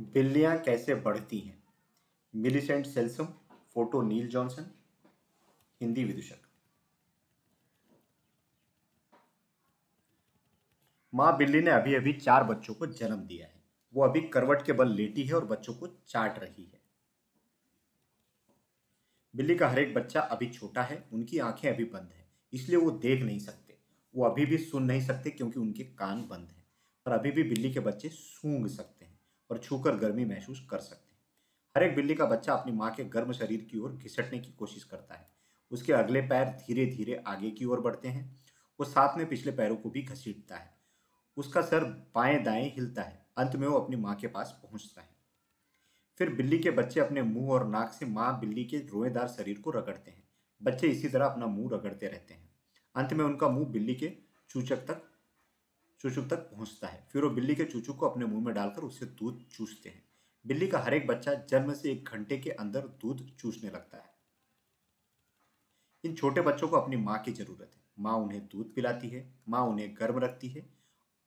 बिल्लियाँ कैसे बढ़ती हैं? Millicent Selsam, photo Neil Johnson, Hindi विदूषक। माँ बिल्ली ने अभी अभी चार बच्चों को जन्म दिया है। वो अभी करवट के बल लेटी है और बच्चों को चाट रही है। बिल्ली का हर एक बच्चा अभी छोटा है, उनकी आँखें अभी बंद है, इसलिए वो देख नहीं सकते। वो अभी भी सुन नहीं सकते क्योंकि उनके कान बंद हैं। पर अभी भी बिल्ली के बच्चे सूंघ सकते हैं। और छूकर गर्मी महसूस कर सकते हैं। हर एक बिल्ली का बच्चा अपनी माँ के गर्म शरीर की ओर घिसटने की कोशिश करता है। उसके अगले पैर धीरे धीरे आगे की ओर बढ़ते हैं। वो साथ में पिछले पैरों को भी घसीटता है। उसका सर बाएँ दाएँ हिलता है। अंत में वो अपनी माँ के पास पहुँचता है। फिर बिल्ली के बच्चे अपने मुँह और नाक से माँ बिल्ली के रोएदार शरीर को रगड़ते हैं। बच्चे इसी तरह अपना मुँह रगड़ते रहते हैं। अंत में उनका मुँह बिल्ली के चूचक तक चूचुक तक पहुँचता है। फिर वो बिल्ली के चूचू को अपने मुँह में डालकर उससे दूध चूसते हैं। बिल्ली का हर एक बच्चा जन्म से एक घंटे के अंदर दूध चूसने लगता है। इन छोटे बच्चों को अपनी माँ की ज़रूरत है। माँ उन्हें दूध पिलाती है, माँ उन्हें गर्म रखती है,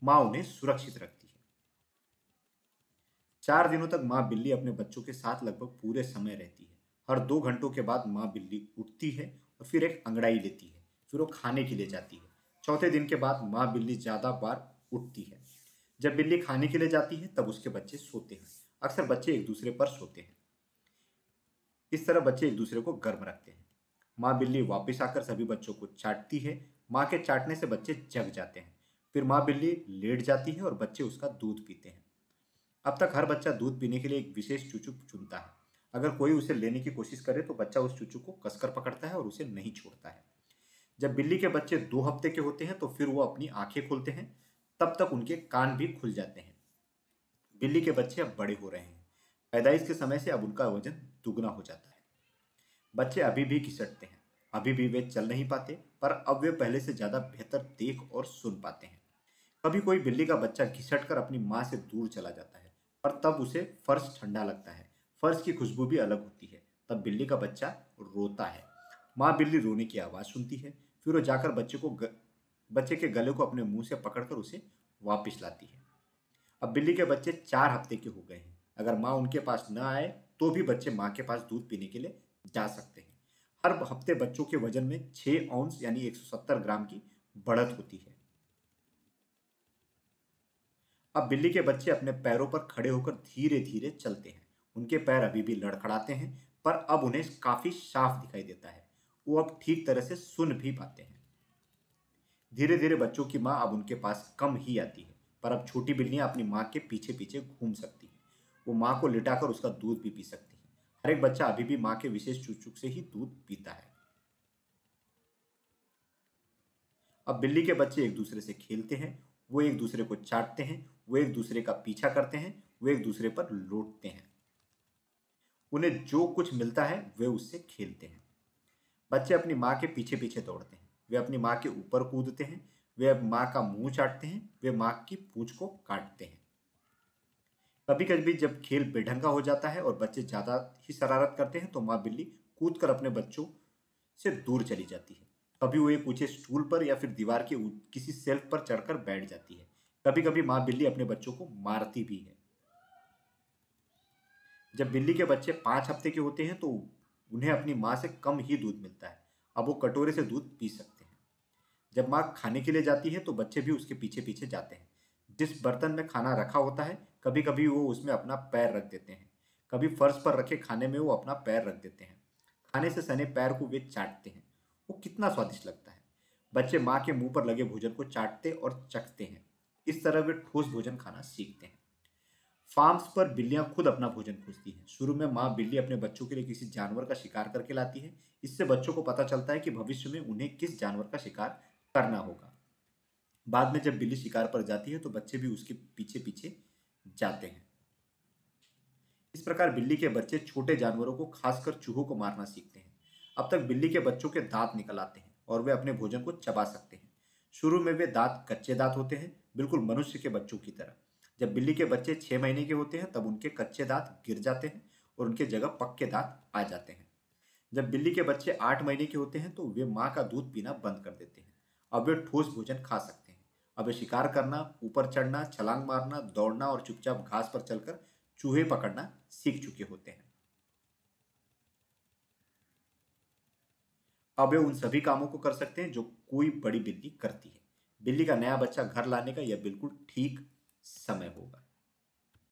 माँ उन्हें सुरक्षित रखती है। चार दिनों तक माँ बिल्ली अपने बच्चों के साथ लगभग पूरे समय रहती है। हर दो घंटों के बाद माँ बिल्ली उठती है और फिर एक अंगड़ाई लेती है। फिर वो खाने के लिए जाती है। चौथे दिन के बाद माँ बिल्ली ज़्यादा बार उठती है। जब बिल्ली खाने के लिए जाती है, तब उसके बच्चे सोते हैं। अक्सर बच्चे एक दूसरे पर सोते हैं। इस तरह बच्चे एक दूसरे को गर्म रखते हैं। माँ बिल्ली वापस आकर सभी बच्चों को चाटती है। माँ के चाटने से बच्चे जग जाते हैं। फिर माँ बिल्ली लेट जाती है और बच्चे उसका दूध पीते हैं। अब तक हर बच्चा दूध पीने के लिए एक विशेष चूचू चुनता है। अगर कोई उसे लेने की कोशिश करे तो बच्चा उस चूचू को कसकर पकड़ता है और उसे नहीं छोड़ता है। जब बिल्ली के बच्चे दो हफ़्ते के होते हैं तो फिर वो अपनी आँखें खोलते हैं, तब तक उनके कान भी खुल जाते हैं। बिल्ली के बच्चे अब बड़े हो रहे हैं। पैदाइश के समय से अब उनका वज़न दुगना हो जाता है। बच्चे अभी भी घिसटते हैं। अभी भी वे चल नहीं पाते, पर अब वे पहले से ज़्यादा बेहतर देख और सुन पाते हैं। कभी कोई बिल्ली का बच्चा घिसट कर अपनी माँ से दूर चला जाता है, पर तब उसे फर्श ठंडा लगता है। फर्श की खुशबू भी अलग होती है। तब बिल्ली का बच्चा रोता है। माँ बिल्ली रोने की आवाज़ सुनती है। फिर वो जाकर बच्चे को ग... बच्चे के गले को अपने मुँह से पकड़कर उसे वापस लाती है। अब बिल्ली के बच्चे चार हफ़्ते के हो गए हैं। अगर माँ उनके पास न आए तो भी बच्चे माँ के पास दूध पीने के लिए जा सकते हैं। हर हफ़्ते बच्चों के वज़न में छः औंस यानी 170 ग्राम की बढ़त होती है। अब बिल्ली के बच्चे अपने पैरों पर खड़े होकर धीरे धीरे चलते हैं। उनके पैर अभी भी लड़खड़ाते हैं, पर अब उन्हें काफ़ी साफ़ दिखाई देता है। वो अब ठीक तरह से सुन भी पाते हैं। धीरे धीरे बच्चों की माँ अब उनके पास कम ही आती है, पर अब छोटी बिल्लियाँ अपनी माँ के पीछे पीछे घूम सकती हैं। वो माँ को लिटाकर उसका दूध भी पी सकती है। हर एक बच्चा अभी भी माँ के विशेष चुचुक से ही दूध पीता है। अब बिल्ली के बच्चे एक दूसरे से खेलते हैं, वो एक दूसरे को चाटते हैं, वो एक दूसरे का पीछा करते हैं, वो एक दूसरे पर लौटते हैं। उन्हें जो कुछ मिलता है, वे उससे खेलते हैं। बच्चे अपनी माँ के पीछे पीछे दौड़ते हैं। वे अपनी माँ के ऊपर कूदते हैं, वे माँ का मुँह चाटते हैं, वे माँ की पूछ को काटते हैं। कभी कभी जब खेल बेढंगा हो जाता है और बच्चे ज़्यादा ही शरारत करते हैं तो माँ बिल्ली कूद कर अपने बच्चों से दूर चली जाती है। कभी वो एक ऊँचे स्टूल पर या फिर दीवार के किसी सेल्फ पर चढ़कर बैठ जाती है। कभी कभी माँ बिल्ली अपने बच्चों को मारती भी है। जब बिल्ली के बच्चे पाँच हफ़्ते के होते हैं तो उन्हें अपनी माँ से कम ही दूध मिलता है। अब वो कटोरे से दूध पी सकते हैं। जब माँ खाने के लिए जाती है तो बच्चे भी उसके पीछे पीछे जाते हैं। जिस बर्तन में खाना रखा होता है कभी कभी वो उसमें अपना पैर रख देते हैं। कभी फर्श पर रखे खाने में वो अपना पैर रख देते हैं। खाने से सने पैर को वे चाटते हैं। वो कितना स्वादिष्ट लगता है। बच्चे माँ के मुँह पर लगे भोजन को चाटते और चखते हैं। इस तरह वे ठोस भोजन खाना सीखते हैं। फार्म्स पर बिल्लियाँ खुद अपना भोजन खोजती हैं। शुरू में माँ बिल्ली अपने बच्चों के लिए किसी जानवर का शिकार करके लाती है। इससे बच्चों को पता चलता है कि भविष्य में उन्हें किस जानवर का शिकार करना होगा। बाद में जब बिल्ली शिकार पर जाती है तो बच्चे भी उसके पीछे पीछे जाते हैं। इस प्रकार बिल्ली के बच्चे छोटे जानवरों को खासकर चूहों को मारना सीखते हैं। अब तक बिल्ली के बच्चों के दांत निकल आते हैं और वे अपने भोजन को चबा सकते हैं। शुरू में वे दांत, कच्चे दांत होते हैं, बिल्कुल मनुष्य के बच्चों की तरह। जब बिल्ली के बच्चे छः महीने के होते हैं, तब उनके कच्चे दांत गिर जाते हैं और उनके जगह पक्के दांत आ जाते हैं। जब बिल्ली के बच्चे आठ महीने के होते हैं तो वे माँ का दूध पीना बंद कर देते हैं। अब वे ठोस भोजन खा सकते हैं। अब वे शिकार करना, ऊपर चढ़ना, छलांग मारना, दौड़ना और चुपचाप घास पर चलकर चूहे पकड़ना सीख चुके होते हैं। अब वे उन सभी कामों को कर सकते हैं जो कोई बड़ी बिल्ली करती है। बिल्ली का नया बच्चा घर लाने का यह बिल्कुल ठीक समय होगा।